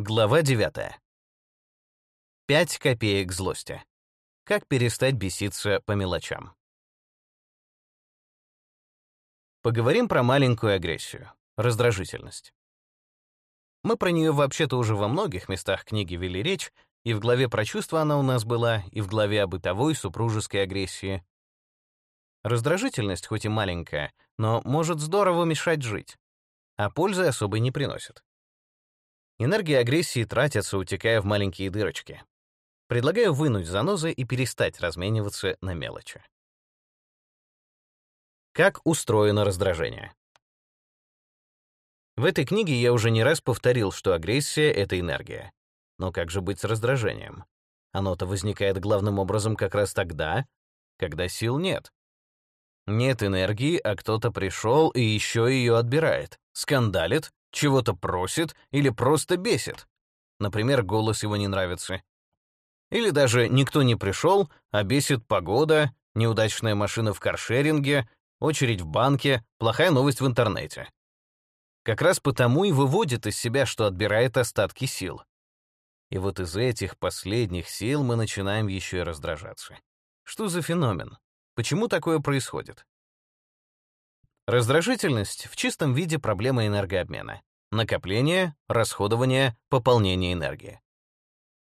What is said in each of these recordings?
Глава 9. 5 копеек злости. Как перестать беситься по мелочам. Поговорим про маленькую агрессию — раздражительность. Мы про нее вообще-то уже во многих местах книги вели речь, и в главе про чувства она у нас была, и в главе о бытовой супружеской агрессии. Раздражительность хоть и маленькая, но может здорово мешать жить, а пользы особой не приносит. Энергия агрессии тратится, утекая в маленькие дырочки. Предлагаю вынуть занозы и перестать размениваться на мелочи. Как устроено раздражение? В этой книге я уже не раз повторил, что агрессия — это энергия. Но как же быть с раздражением? Оно-то возникает главным образом как раз тогда, когда сил нет. Нет энергии, а кто-то пришел и еще ее отбирает, скандалит, чего-то просит или просто бесит. Например, голос его не нравится. Или даже никто не пришел, а бесит погода, неудачная машина в каршеринге, очередь в банке, плохая новость в интернете. Как раз потому и выводит из себя, что отбирает остатки сил. И вот из этих последних сил мы начинаем еще и раздражаться. Что за феномен? Почему такое происходит? Раздражительность в чистом виде проблема энергообмена. Накопление, расходование, пополнение энергии.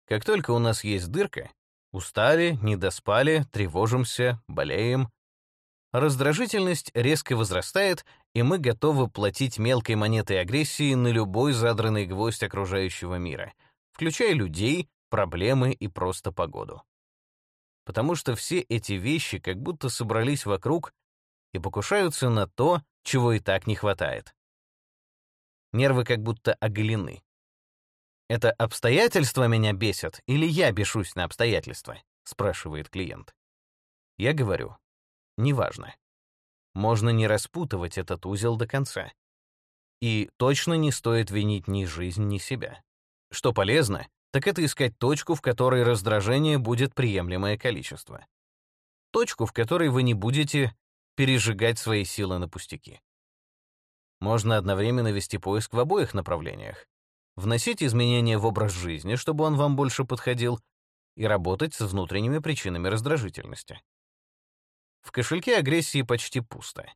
Как только у нас есть дырка, устали, недоспали, тревожимся, болеем, раздражительность резко возрастает, и мы готовы платить мелкой монетой агрессии на любой задранный гвоздь окружающего мира, включая людей, проблемы и просто погоду. Потому что все эти вещи как будто собрались вокруг и покушаются на то, чего и так не хватает. Нервы как будто оголены. «Это обстоятельства меня бесят или я бешусь на обстоятельства?» — спрашивает клиент. Я говорю, неважно. Можно не распутывать этот узел до конца. И точно не стоит винить ни жизнь, ни себя. Что полезно, так это искать точку, в которой раздражение будет приемлемое количество. Точку, в которой вы не будете пережигать свои силы на пустяки. Можно одновременно вести поиск в обоих направлениях. Вносить изменения в образ жизни, чтобы он вам больше подходил, и работать с внутренними причинами раздражительности. В кошельке агрессии почти пусто.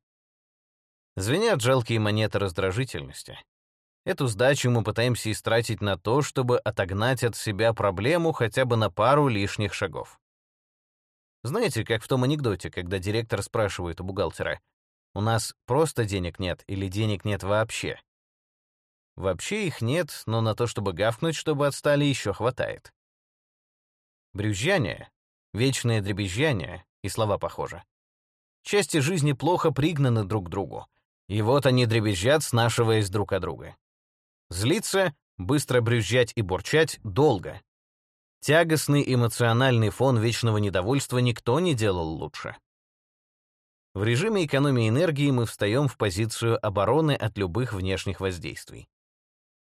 Звенят жалкие монеты раздражительности. Эту сдачу мы пытаемся истратить на то, чтобы отогнать от себя проблему хотя бы на пару лишних шагов. Знаете, как в том анекдоте, когда директор спрашивает у бухгалтера, «У нас просто денег нет или денег нет вообще?» Вообще их нет, но на то, чтобы гавкнуть, чтобы отстали, еще хватает. Брюзжание, вечное дребезжание, и слова похожи. Части жизни плохо пригнаны друг к другу, и вот они дребезжат, снашиваясь друг от друга. Злиться, быстро брюзжать и бурчать долго, Тягостный эмоциональный фон вечного недовольства никто не делал лучше. В режиме экономии энергии мы встаем в позицию обороны от любых внешних воздействий.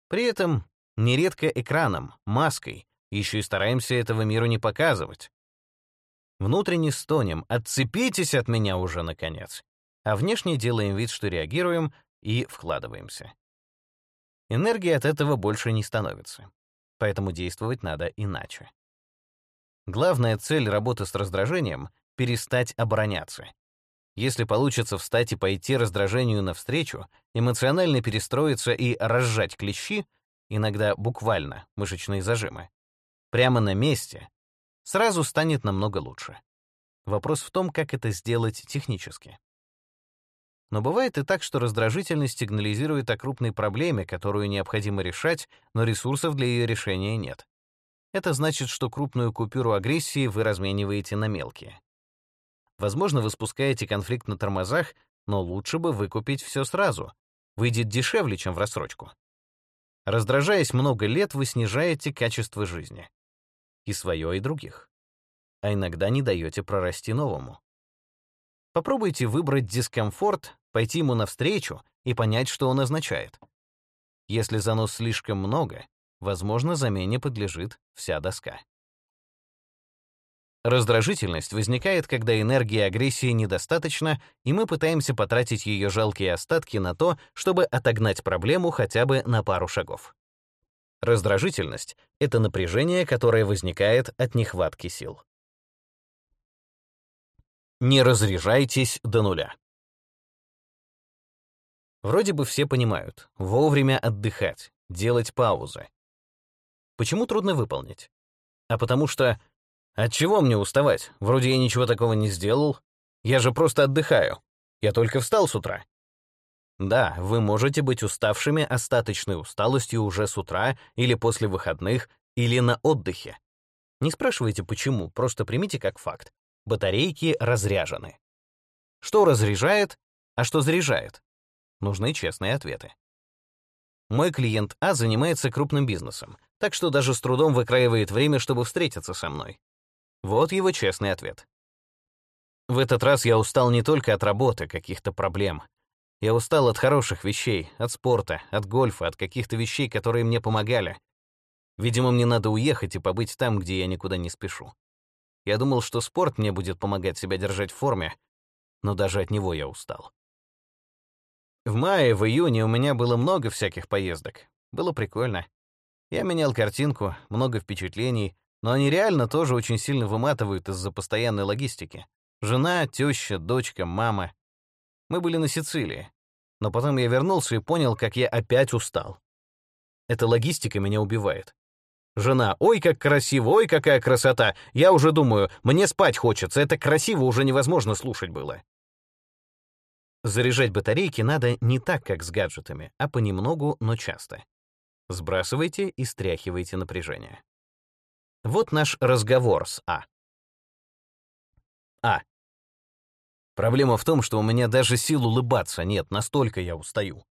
При этом нередко экраном, маской, еще и стараемся этого миру не показывать. Внутренне стонем «отцепитесь от меня уже, наконец», а внешне делаем вид, что реагируем и вкладываемся. Энергии от этого больше не становится поэтому действовать надо иначе. Главная цель работы с раздражением — перестать обороняться. Если получится встать и пойти раздражению навстречу, эмоционально перестроиться и разжать клещи, иногда буквально мышечные зажимы, прямо на месте, сразу станет намного лучше. Вопрос в том, как это сделать технически. Но бывает и так, что раздражительность сигнализирует о крупной проблеме, которую необходимо решать, но ресурсов для ее решения нет. Это значит, что крупную купюру агрессии вы размениваете на мелкие. Возможно, вы спускаете конфликт на тормозах, но лучше бы выкупить все сразу. Выйдет дешевле, чем в рассрочку. Раздражаясь много лет, вы снижаете качество жизни. И свое, и других. А иногда не даете прорасти новому. Попробуйте выбрать дискомфорт, пойти ему навстречу и понять, что он означает. Если занос слишком много, возможно, замене подлежит вся доска. Раздражительность возникает, когда энергии агрессии недостаточно, и мы пытаемся потратить ее жалкие остатки на то, чтобы отогнать проблему хотя бы на пару шагов. Раздражительность — это напряжение, которое возникает от нехватки сил. Не разряжайтесь до нуля. Вроде бы все понимают, вовремя отдыхать, делать паузы. Почему трудно выполнить? А потому что... От чего мне уставать? Вроде я ничего такого не сделал. Я же просто отдыхаю. Я только встал с утра. Да, вы можете быть уставшими остаточной усталостью уже с утра или после выходных, или на отдыхе. Не спрашивайте почему, просто примите как факт. Батарейки разряжены. Что разряжает, а что заряжает? Нужны честные ответы. Мой клиент А занимается крупным бизнесом, так что даже с трудом выкраивает время, чтобы встретиться со мной. Вот его честный ответ. В этот раз я устал не только от работы, каких-то проблем, я устал от хороших вещей, от спорта, от гольфа, от каких-то вещей, которые мне помогали. Видимо, мне надо уехать и побыть там, где я никуда не спешу. Я думал, что спорт мне будет помогать себя держать в форме, но даже от него я устал. В мае, в июне у меня было много всяких поездок. Было прикольно. Я менял картинку, много впечатлений, но они реально тоже очень сильно выматывают из-за постоянной логистики. Жена, теща, дочка, мама. Мы были на Сицилии. Но потом я вернулся и понял, как я опять устал. Эта логистика меня убивает. Жена, ой, как красиво, ой, какая красота. Я уже думаю, мне спать хочется, это красиво уже невозможно слушать было. Заряжать батарейки надо не так, как с гаджетами, а понемногу, но часто. Сбрасывайте и стряхивайте напряжение. Вот наш разговор с А. А. Проблема в том, что у меня даже сил улыбаться нет, настолько я устаю.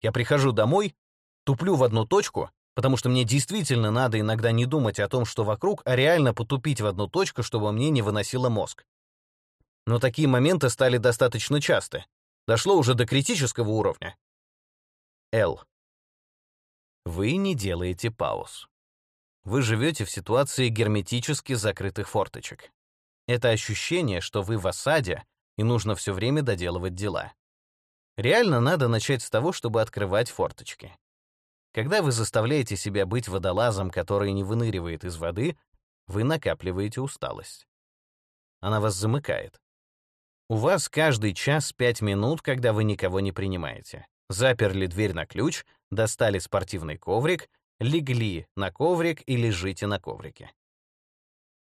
Я прихожу домой, туплю в одну точку, потому что мне действительно надо иногда не думать о том, что вокруг, а реально потупить в одну точку, чтобы мне не выносило мозг. Но такие моменты стали достаточно часто. Дошло уже до критического уровня. Л. Вы не делаете пауз. Вы живете в ситуации герметически закрытых форточек. Это ощущение, что вы в осаде, и нужно все время доделывать дела. Реально надо начать с того, чтобы открывать форточки. Когда вы заставляете себя быть водолазом, который не выныривает из воды, вы накапливаете усталость. Она вас замыкает. У вас каждый час пять минут, когда вы никого не принимаете. Заперли дверь на ключ, достали спортивный коврик, легли на коврик и лежите на коврике.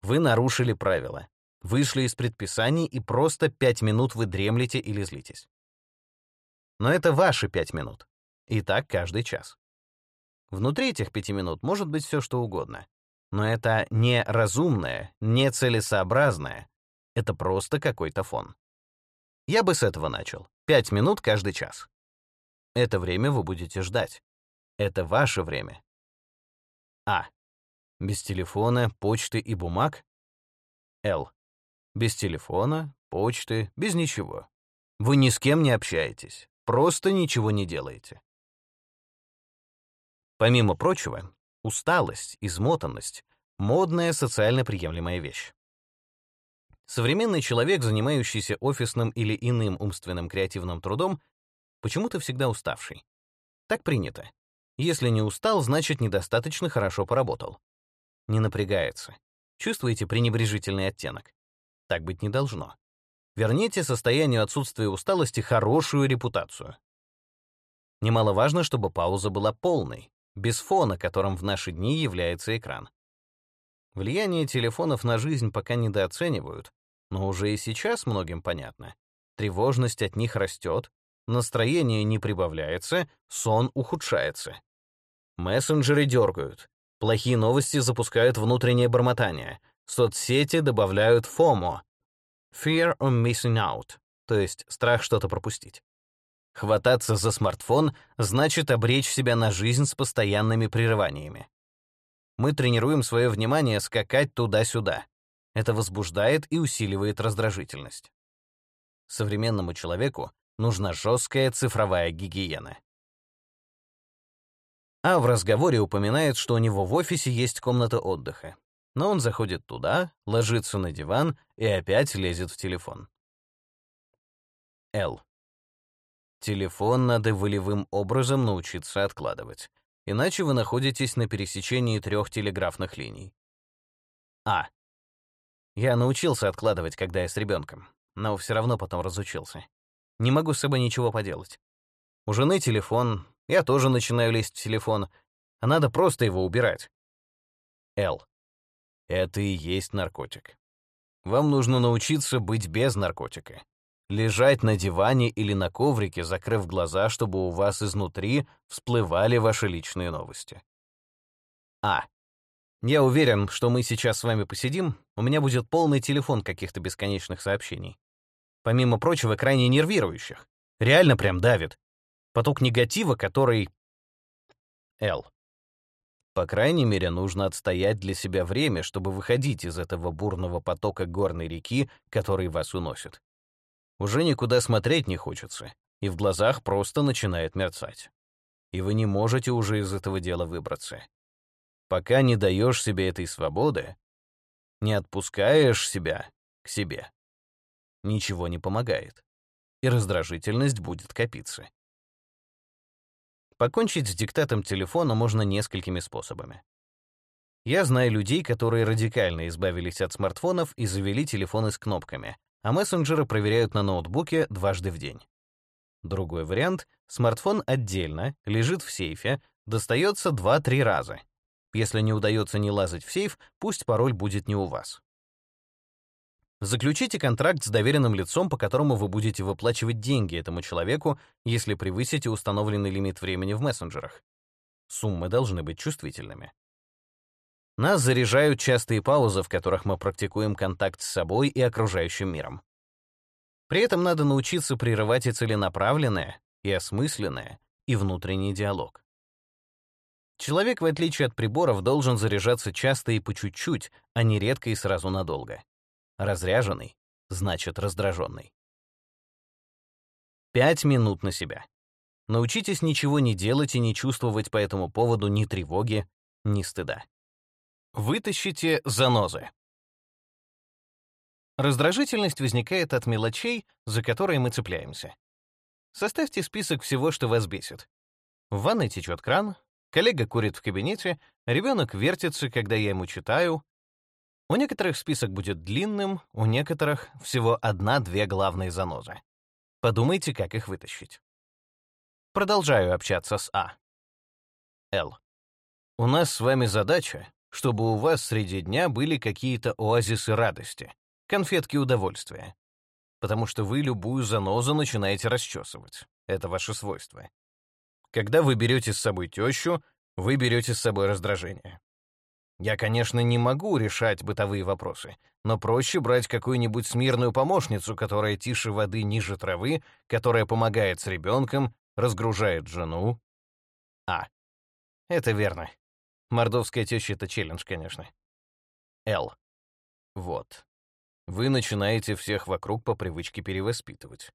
Вы нарушили правила. Вышли из предписаний, и просто пять минут вы дремлете или злитесь. Но это ваши пять минут. И так каждый час. Внутри этих пяти минут может быть все, что угодно. Но это не разумное, не целесообразное. Это просто какой-то фон. Я бы с этого начал. Пять минут каждый час. Это время вы будете ждать. Это ваше время. А. Без телефона, почты и бумаг. Л. Без телефона, почты, без ничего. Вы ни с кем не общаетесь, просто ничего не делаете. Помимо прочего, усталость, измотанность — модная социально приемлемая вещь. Современный человек, занимающийся офисным или иным умственным креативным трудом, почему-то всегда уставший. Так принято. Если не устал, значит, недостаточно хорошо поработал. Не напрягается. Чувствуете пренебрежительный оттенок? Так быть не должно. Верните состоянию отсутствия усталости хорошую репутацию. Немаловажно, чтобы пауза была полной, без фона, которым в наши дни является экран. Влияние телефонов на жизнь пока недооценивают, но уже и сейчас многим понятно. Тревожность от них растет, настроение не прибавляется, сон ухудшается. Мессенджеры дергают, плохие новости запускают внутреннее бормотание, Соцсети добавляют FOMO — Fear of Missing Out, то есть страх что-то пропустить. Хвататься за смартфон значит обречь себя на жизнь с постоянными прерываниями. Мы тренируем свое внимание скакать туда-сюда. Это возбуждает и усиливает раздражительность. Современному человеку нужна жесткая цифровая гигиена. А в разговоре упоминает, что у него в офисе есть комната отдыха но он заходит туда, ложится на диван и опять лезет в телефон. Л. Телефон надо волевым образом научиться откладывать. иначе вы находитесь на пересечении трех телеграфных линий. А. Я научился откладывать, когда я с ребенком, но все равно потом разучился. Не могу с собой ничего поделать. У жены телефон, я тоже начинаю лезть в телефон, а надо просто его убирать. Л. Это и есть наркотик. Вам нужно научиться быть без наркотика. Лежать на диване или на коврике, закрыв глаза, чтобы у вас изнутри всплывали ваши личные новости. А. Я уверен, что мы сейчас с вами посидим, у меня будет полный телефон каких-то бесконечных сообщений. Помимо прочего, крайне нервирующих. Реально прям давит. Поток негатива, который... Л. По крайней мере, нужно отстоять для себя время, чтобы выходить из этого бурного потока горной реки, который вас уносит. Уже никуда смотреть не хочется, и в глазах просто начинает мерцать. И вы не можете уже из этого дела выбраться. Пока не даешь себе этой свободы, не отпускаешь себя к себе, ничего не помогает, и раздражительность будет копиться. Покончить с диктатом телефона можно несколькими способами. Я знаю людей, которые радикально избавились от смартфонов и завели телефоны с кнопками, а мессенджеры проверяют на ноутбуке дважды в день. Другой вариант — смартфон отдельно, лежит в сейфе, достается 2-3 раза. Если не удается не лазать в сейф, пусть пароль будет не у вас. Заключите контракт с доверенным лицом, по которому вы будете выплачивать деньги этому человеку, если превысите установленный лимит времени в мессенджерах. Суммы должны быть чувствительными. Нас заряжают частые паузы, в которых мы практикуем контакт с собой и окружающим миром. При этом надо научиться прерывать и целенаправленное, и осмысленное, и внутренний диалог. Человек, в отличие от приборов, должен заряжаться часто и по чуть-чуть, а не редко и сразу надолго. Разряженный значит раздраженный. Пять минут на себя. Научитесь ничего не делать и не чувствовать по этому поводу ни тревоги, ни стыда. Вытащите занозы. Раздражительность возникает от мелочей, за которые мы цепляемся. Составьте список всего, что вас бесит. В ванной течет кран, коллега курит в кабинете, ребенок вертится, когда я ему читаю, у некоторых список будет длинным, у некоторых всего одна-две главные занозы. Подумайте, как их вытащить. Продолжаю общаться с А. Л. У нас с вами задача, чтобы у вас среди дня были какие-то оазисы радости, конфетки удовольствия. Потому что вы любую занозу начинаете расчесывать. Это ваше свойство. Когда вы берете с собой тещу, вы берете с собой раздражение. Я, конечно, не могу решать бытовые вопросы, но проще брать какую-нибудь смирную помощницу, которая тише воды ниже травы, которая помогает с ребенком, разгружает жену. А. Это верно. Мордовская теща — это челлендж, конечно. Л. Вот. Вы начинаете всех вокруг по привычке перевоспитывать.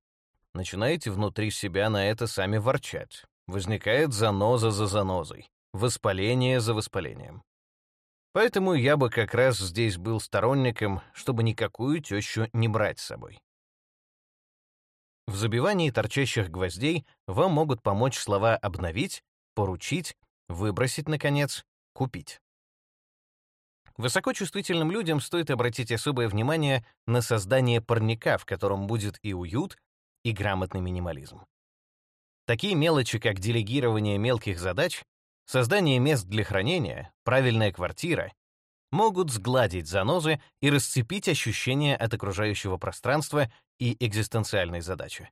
Начинаете внутри себя на это сами ворчать. Возникает заноза за занозой, воспаление за воспалением. Поэтому я бы как раз здесь был сторонником, чтобы никакую тещу не брать с собой. В забивании торчащих гвоздей вам могут помочь слова «обновить», «поручить», «выбросить, наконец», «купить». Высокочувствительным людям стоит обратить особое внимание на создание парника, в котором будет и уют, и грамотный минимализм. Такие мелочи, как делегирование мелких задач, Создание мест для хранения, правильная квартира могут сгладить занозы и расцепить ощущения от окружающего пространства и экзистенциальной задачи.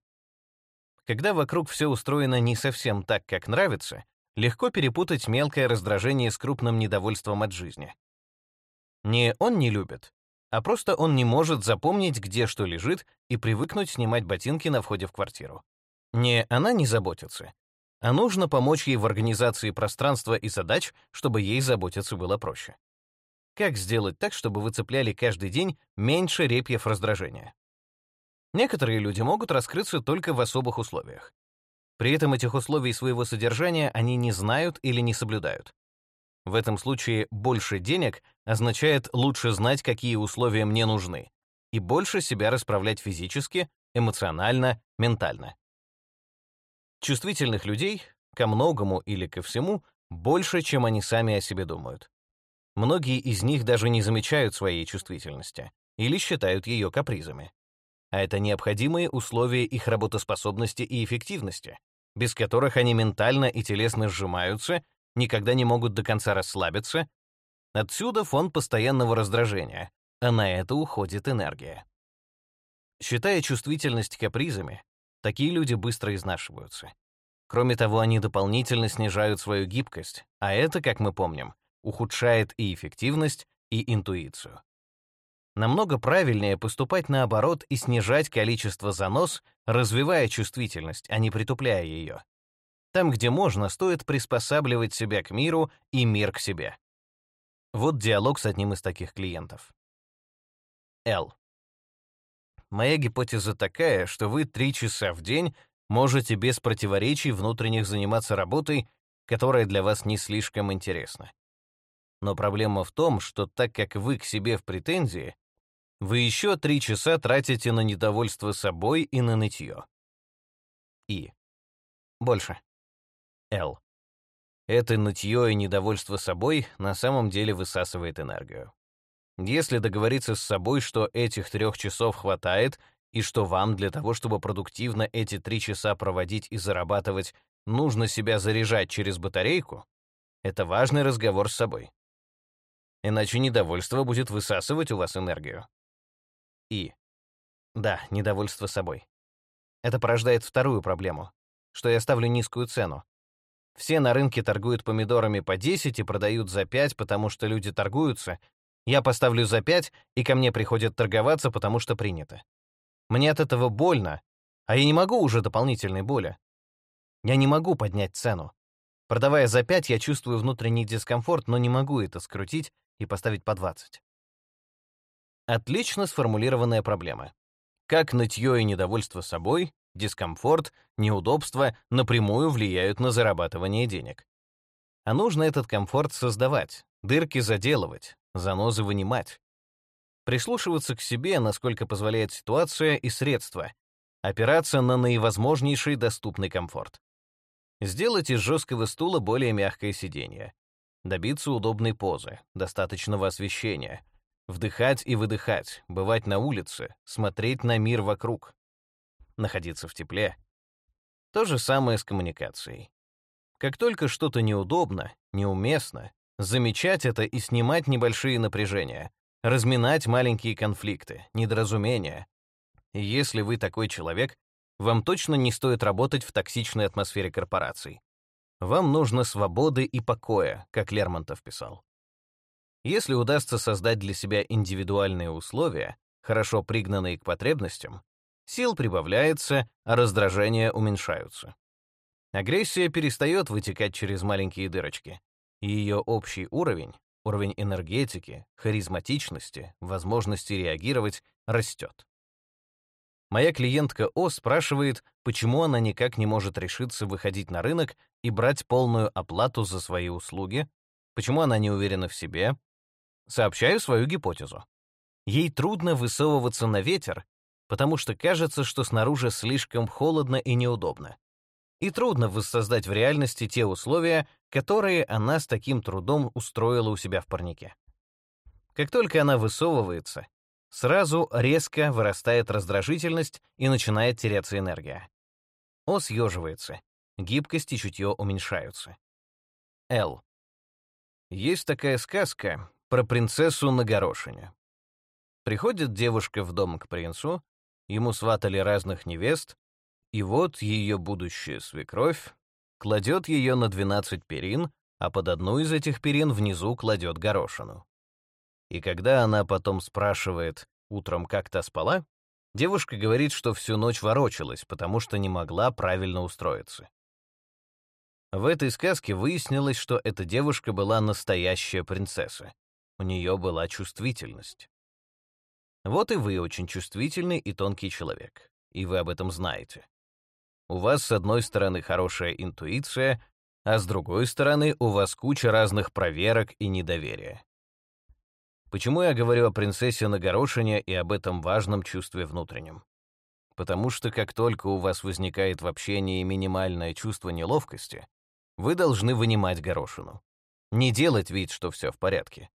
Когда вокруг все устроено не совсем так, как нравится, легко перепутать мелкое раздражение с крупным недовольством от жизни. Не он не любит, а просто он не может запомнить, где что лежит, и привыкнуть снимать ботинки на входе в квартиру. Не она не заботится, а нужно помочь ей в организации пространства и задач, чтобы ей заботиться было проще. Как сделать так, чтобы вы цепляли каждый день меньше репьев раздражения? Некоторые люди могут раскрыться только в особых условиях. При этом этих условий своего содержания они не знают или не соблюдают. В этом случае больше денег означает лучше знать, какие условия мне нужны, и больше себя расправлять физически, эмоционально, ментально. Чувствительных людей ко многому или ко всему больше, чем они сами о себе думают. Многие из них даже не замечают своей чувствительности или считают ее капризами. А это необходимые условия их работоспособности и эффективности, без которых они ментально и телесно сжимаются, никогда не могут до конца расслабиться. Отсюда фон постоянного раздражения, а на это уходит энергия. Считая чувствительность капризами, такие люди быстро изнашиваются. Кроме того, они дополнительно снижают свою гибкость, а это, как мы помним, ухудшает и эффективность, и интуицию. Намного правильнее поступать наоборот и снижать количество занос, развивая чувствительность, а не притупляя ее. Там, где можно, стоит приспосабливать себя к миру и мир к себе. Вот диалог с одним из таких клиентов. Л. Моя гипотеза такая, что вы три часа в день можете без противоречий внутренних заниматься работой, которая для вас не слишком интересна. Но проблема в том, что так как вы к себе в претензии, вы еще три часа тратите на недовольство собой и на нытье. И. Больше. Л. Это нытье и недовольство собой на самом деле высасывает энергию. Если договориться с собой, что этих трех часов хватает, и что вам для того, чтобы продуктивно эти три часа проводить и зарабатывать, нужно себя заряжать через батарейку, это важный разговор с собой. Иначе недовольство будет высасывать у вас энергию. И. Да, недовольство собой. Это порождает вторую проблему, что я ставлю низкую цену. Все на рынке торгуют помидорами по 10 и продают за 5, потому что люди торгуются, я поставлю за 5, и ко мне приходят торговаться, потому что принято. Мне от этого больно, а я не могу уже дополнительной боли. Я не могу поднять цену. Продавая за 5, я чувствую внутренний дискомфорт, но не могу это скрутить и поставить по 20. Отлично сформулированная проблема. Как нытье и недовольство собой, дискомфорт, неудобства напрямую влияют на зарабатывание денег. А нужно этот комфорт создавать, дырки заделывать, занозы вынимать. Прислушиваться к себе, насколько позволяет ситуация и средства. Опираться на наивозможнейший доступный комфорт. Сделать из жесткого стула более мягкое сиденье. Добиться удобной позы, достаточного освещения. Вдыхать и выдыхать, бывать на улице, смотреть на мир вокруг. Находиться в тепле. То же самое с коммуникацией. Как только что-то неудобно, неуместно, замечать это и снимать небольшие напряжения, разминать маленькие конфликты, недоразумения. Если вы такой человек, вам точно не стоит работать в токсичной атмосфере корпораций. Вам нужно свободы и покоя, как Лермонтов писал. Если удастся создать для себя индивидуальные условия, хорошо пригнанные к потребностям, сил прибавляется, а раздражения уменьшаются. Агрессия перестает вытекать через маленькие дырочки, и ее общий уровень, уровень энергетики, харизматичности, возможности реагировать растет. Моя клиентка О спрашивает, почему она никак не может решиться выходить на рынок и брать полную оплату за свои услуги, почему она не уверена в себе. Сообщаю свою гипотезу. Ей трудно высовываться на ветер, потому что кажется, что снаружи слишком холодно и неудобно и трудно воссоздать в реальности те условия, которые она с таким трудом устроила у себя в парнике. Как только она высовывается, сразу резко вырастает раздражительность и начинает теряться энергия. О съеживается, гибкость и чутье уменьшаются. Л. Есть такая сказка про принцессу на горошине. Приходит девушка в дом к принцу, ему сватали разных невест, и вот ее будущая свекровь кладет ее на 12 перин, а под одну из этих перин внизу кладет горошину. И когда она потом спрашивает, утром как то спала, девушка говорит, что всю ночь ворочалась, потому что не могла правильно устроиться. В этой сказке выяснилось, что эта девушка была настоящая принцесса. У нее была чувствительность. Вот и вы очень чувствительный и тонкий человек, и вы об этом знаете. У вас с одной стороны хорошая интуиция, а с другой стороны у вас куча разных проверок и недоверия. Почему я говорю о принцессе на горошине и об этом важном чувстве внутреннем? Потому что как только у вас возникает в общении минимальное чувство неловкости, вы должны вынимать горошину. Не делать вид, что все в порядке.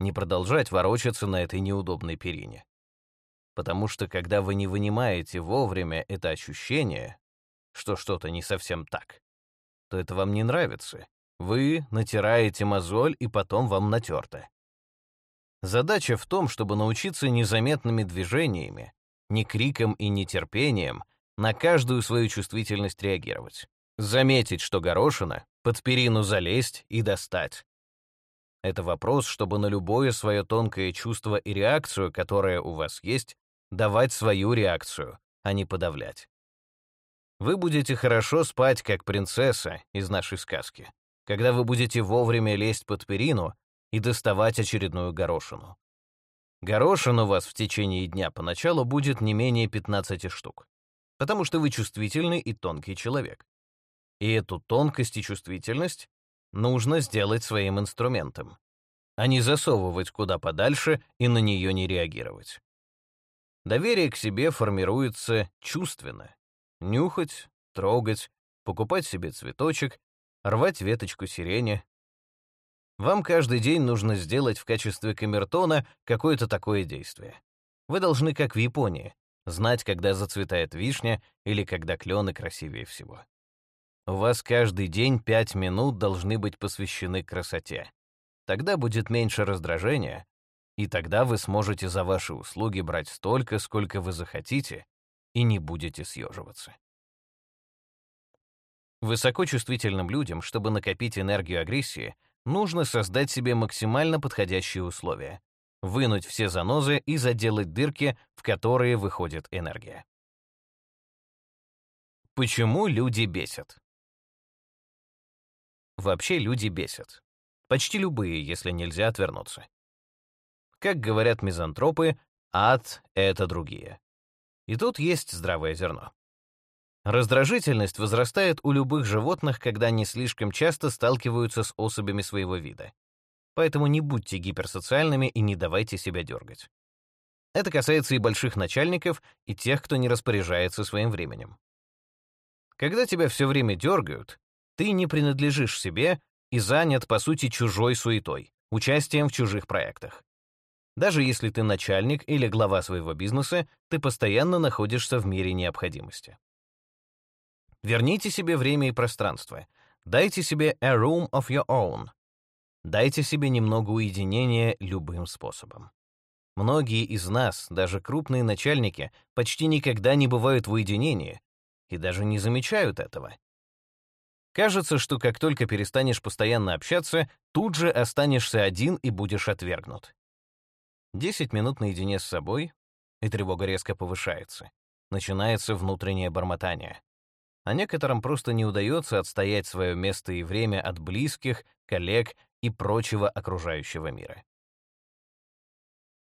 Не продолжать ворочаться на этой неудобной перине. Потому что когда вы не вынимаете вовремя это ощущение, что что-то не совсем так, то это вам не нравится. Вы натираете мозоль, и потом вам натерто. Задача в том, чтобы научиться незаметными движениями, не криком и не терпением, на каждую свою чувствительность реагировать. Заметить, что горошина, под перину залезть и достать. Это вопрос, чтобы на любое свое тонкое чувство и реакцию, которая у вас есть, давать свою реакцию, а не подавлять. Вы будете хорошо спать, как принцесса из нашей сказки, когда вы будете вовремя лезть под перину и доставать очередную горошину. Горошин у вас в течение дня поначалу будет не менее 15 штук, потому что вы чувствительный и тонкий человек. И эту тонкость и чувствительность нужно сделать своим инструментом, а не засовывать куда подальше и на нее не реагировать. Доверие к себе формируется чувственно. Нюхать, трогать, покупать себе цветочек, рвать веточку сирени. Вам каждый день нужно сделать в качестве камертона какое-то такое действие. Вы должны, как в Японии, знать, когда зацветает вишня или когда клены красивее всего. У вас каждый день пять минут должны быть посвящены красоте. Тогда будет меньше раздражения, и тогда вы сможете за ваши услуги брать столько, сколько вы захотите, и не будете съеживаться. Высокочувствительным людям, чтобы накопить энергию агрессии, нужно создать себе максимально подходящие условия, вынуть все занозы и заделать дырки, в которые выходит энергия. Почему люди бесят? Вообще люди бесят. Почти любые, если нельзя отвернуться. Как говорят мизантропы, ад — это другие. И тут есть здравое зерно. Раздражительность возрастает у любых животных, когда они слишком часто сталкиваются с особями своего вида. Поэтому не будьте гиперсоциальными и не давайте себя дергать. Это касается и больших начальников, и тех, кто не распоряжается своим временем. Когда тебя все время дергают, ты не принадлежишь себе и занят, по сути, чужой суетой, участием в чужих проектах. Даже если ты начальник или глава своего бизнеса, ты постоянно находишься в мире необходимости. Верните себе время и пространство. Дайте себе a room of your own. Дайте себе немного уединения любым способом. Многие из нас, даже крупные начальники, почти никогда не бывают в уединении и даже не замечают этого. Кажется, что как только перестанешь постоянно общаться, тут же останешься один и будешь отвергнут. Десять минут наедине с собой, и тревога резко повышается. Начинается внутреннее бормотание. А некоторым просто не удается отстоять свое место и время от близких, коллег и прочего окружающего мира.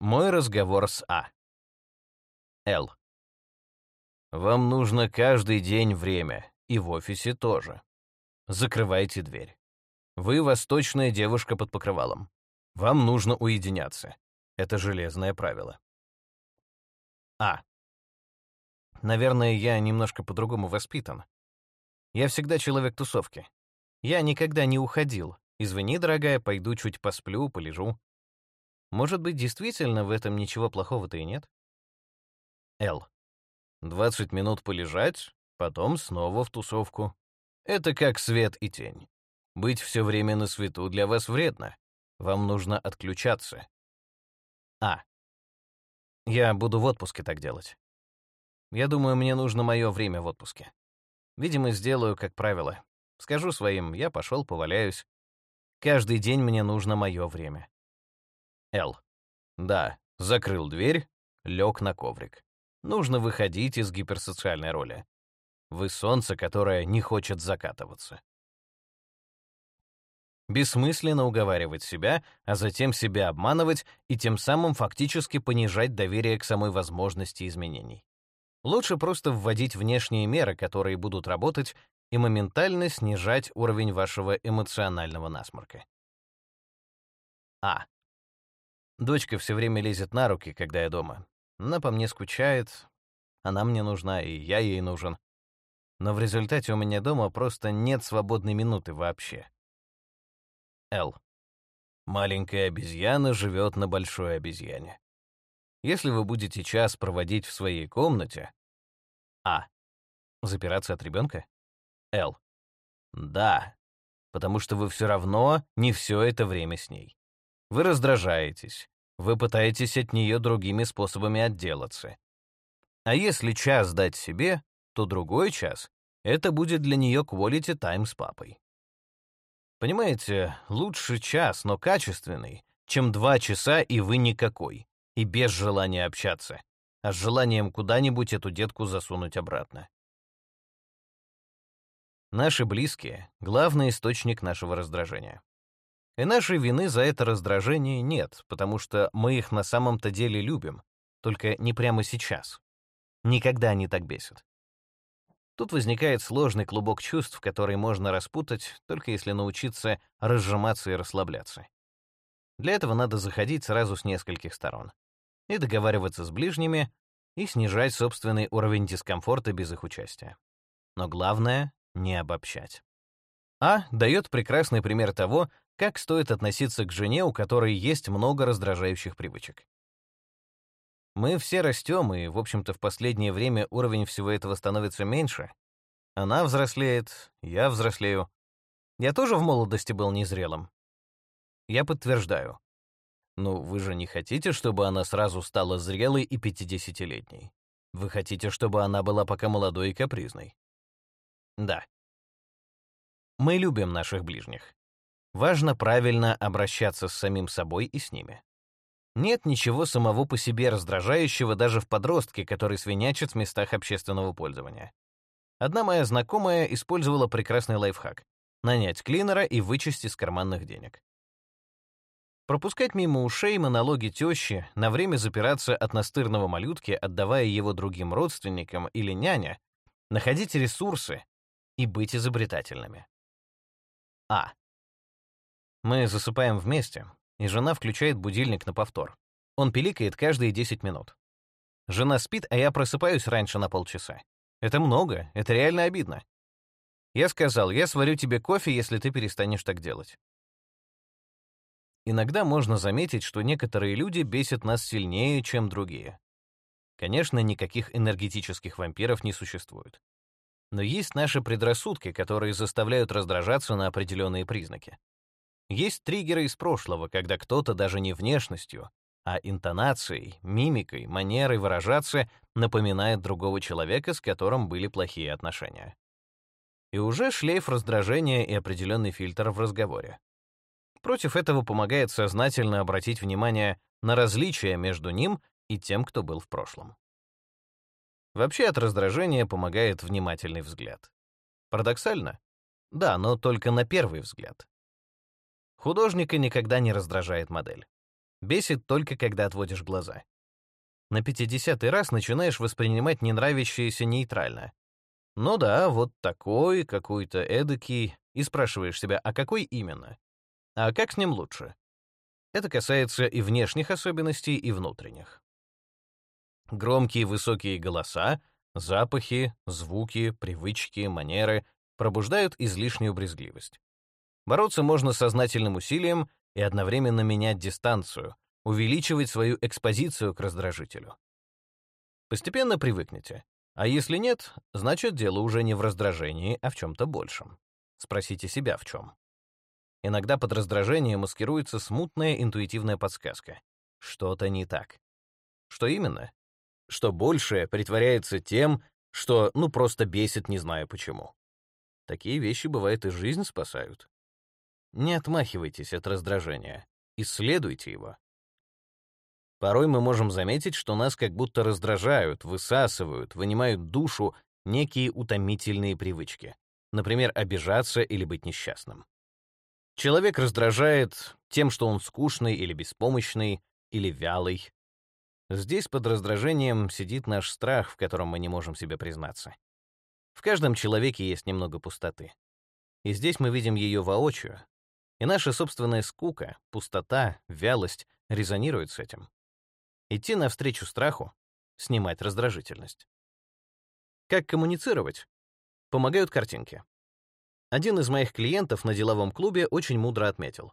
Мой разговор с А. Л. Вам нужно каждый день время, и в офисе тоже. Закрывайте дверь. Вы восточная девушка под покрывалом. Вам нужно уединяться. Это железное правило. А. Наверное, я немножко по-другому воспитан. Я всегда человек тусовки. Я никогда не уходил. Извини, дорогая, пойду чуть посплю, полежу. Может быть, действительно в этом ничего плохого-то и нет? Л. 20 минут полежать, потом снова в тусовку. Это как свет и тень. Быть все время на свету для вас вредно. Вам нужно отключаться. А. Я буду в отпуске так делать. Я думаю, мне нужно мое время в отпуске. Видимо, сделаю, как правило. Скажу своим, я пошел, поваляюсь. Каждый день мне нужно мое время. Л. Да, закрыл дверь, лег на коврик. Нужно выходить из гиперсоциальной роли. Вы солнце, которое не хочет закатываться. Бессмысленно уговаривать себя, а затем себя обманывать и тем самым фактически понижать доверие к самой возможности изменений. Лучше просто вводить внешние меры, которые будут работать, и моментально снижать уровень вашего эмоционального насморка. А. Дочка все время лезет на руки, когда я дома. Она по мне скучает, она мне нужна, и я ей нужен. но в результате у меня дома просто нет свободной минуты вообще. Л. Маленькая обезьяна живет на большой обезьяне. Если вы будете час проводить в своей комнате... А. Запираться от ребенка? Л. Да, потому что вы все равно не все это время с ней. Вы раздражаетесь, вы пытаетесь от нее другими способами отделаться. А если час дать себе, то другой час — это будет для нее quality time с папой. Понимаете, лучше час, но качественный, чем два часа и вы никакой, и без желания общаться, а с желанием куда-нибудь эту детку засунуть обратно. Наши близкие — главный источник нашего раздражения. И нашей вины за это раздражение нет, потому что мы их на самом-то деле любим, только не прямо сейчас. Никогда они так бесят. Тут возникает сложный клубок чувств, который можно распутать, только если научиться разжиматься и расслабляться. Для этого надо заходить сразу с нескольких сторон. И договариваться с ближними, и снижать собственный уровень дискомфорта без их участия. Но главное не обобщать. А дает прекрасный пример того, как стоит относиться к жене, у которой есть много раздражающих привычек. Мы все растем, и, в общем-то, в последнее время уровень всего этого становится меньше. Она взрослеет, я взрослею. Я тоже в молодости был незрелым. Я подтверждаю. Ну, вы же не хотите, чтобы она сразу стала зрелой и пятидесятилетней. Вы хотите, чтобы она была пока молодой и капризной. Да. Мы любим наших ближних. Важно правильно обращаться с самим собой и с ними. Нет ничего самого по себе раздражающего даже в подростке, который свинячит в местах общественного пользования. Одна моя знакомая использовала прекрасный лайфхак — нанять клинера и вычесть из карманных денег. Пропускать мимо ушей монологи тещи, на время запираться от настырного малютки, отдавая его другим родственникам или няня, находить ресурсы, и быть изобретательными. А. Мы засыпаем вместе, и жена включает будильник на повтор. Он пиликает каждые 10 минут. Жена спит, а я просыпаюсь раньше на полчаса. Это много, это реально обидно. Я сказал, я сварю тебе кофе, если ты перестанешь так делать. Иногда можно заметить, что некоторые люди бесят нас сильнее, чем другие. Конечно, никаких энергетических вампиров не существует. Но есть наши предрассудки, которые заставляют раздражаться на определенные признаки. Есть триггеры из прошлого, когда кто-то даже не внешностью, а интонацией, мимикой, манерой выражаться напоминает другого человека, с которым были плохие отношения. И уже шлейф раздражения и определенный фильтр в разговоре. Против этого помогает сознательно обратить внимание на различия между ним и тем, кто был в прошлом. Вообще от раздражения помогает внимательный взгляд. Парадоксально? Да, но только на первый взгляд. Художника никогда не раздражает модель. Бесит только, когда отводишь глаза. На 50-й раз начинаешь воспринимать ненравящееся нейтрально. Ну да, вот такой, какой-то эдакий, и спрашиваешь себя, а какой именно? А как с ним лучше? Это касается и внешних особенностей, и внутренних. Громкие высокие голоса, запахи, звуки, привычки, манеры пробуждают излишнюю брезгливость. Бороться можно сознательным усилием и одновременно менять дистанцию, увеличивать свою экспозицию к раздражителю. Постепенно привыкнете. А если нет, значит, дело уже не в раздражении, а в чем-то большем. Спросите себя, в чем. Иногда под раздражением маскируется смутная интуитивная подсказка. Что-то не так. Что именно? что большее притворяется тем, что ну просто бесит, не знаю почему. Такие вещи, бывает, и жизнь спасают. Не отмахивайтесь от раздражения, исследуйте его. Порой мы можем заметить, что нас как будто раздражают, высасывают, вынимают душу некие утомительные привычки. Например, обижаться или быть несчастным. Человек раздражает тем, что он скучный или беспомощный, или вялый, Здесь под раздражением сидит наш страх, в котором мы не можем себе признаться. В каждом человеке есть немного пустоты. И здесь мы видим ее воочию. И наша собственная скука, пустота, вялость резонируют с этим. Идти навстречу страху, снимать раздражительность. Как коммуницировать? Помогают картинки. Один из моих клиентов на деловом клубе очень мудро отметил.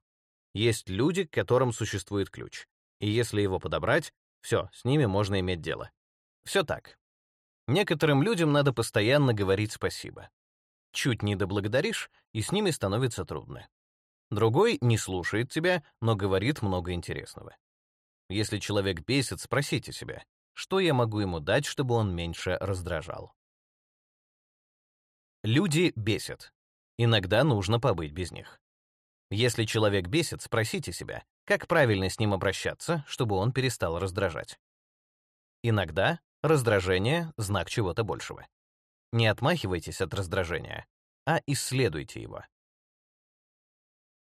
Есть люди, к которым существует ключ. И если его подобрать, все, с ними можно иметь дело. Все так. Некоторым людям надо постоянно говорить спасибо. Чуть не доблагодаришь, и с ними становится трудно. Другой не слушает тебя, но говорит много интересного. Если человек бесит, спросите себя, что я могу ему дать, чтобы он меньше раздражал. Люди бесят. Иногда нужно побыть без них. Если человек бесит, спросите себя, как правильно с ним обращаться, чтобы он перестал раздражать. Иногда раздражение — знак чего-то большего. Не отмахивайтесь от раздражения, а исследуйте его.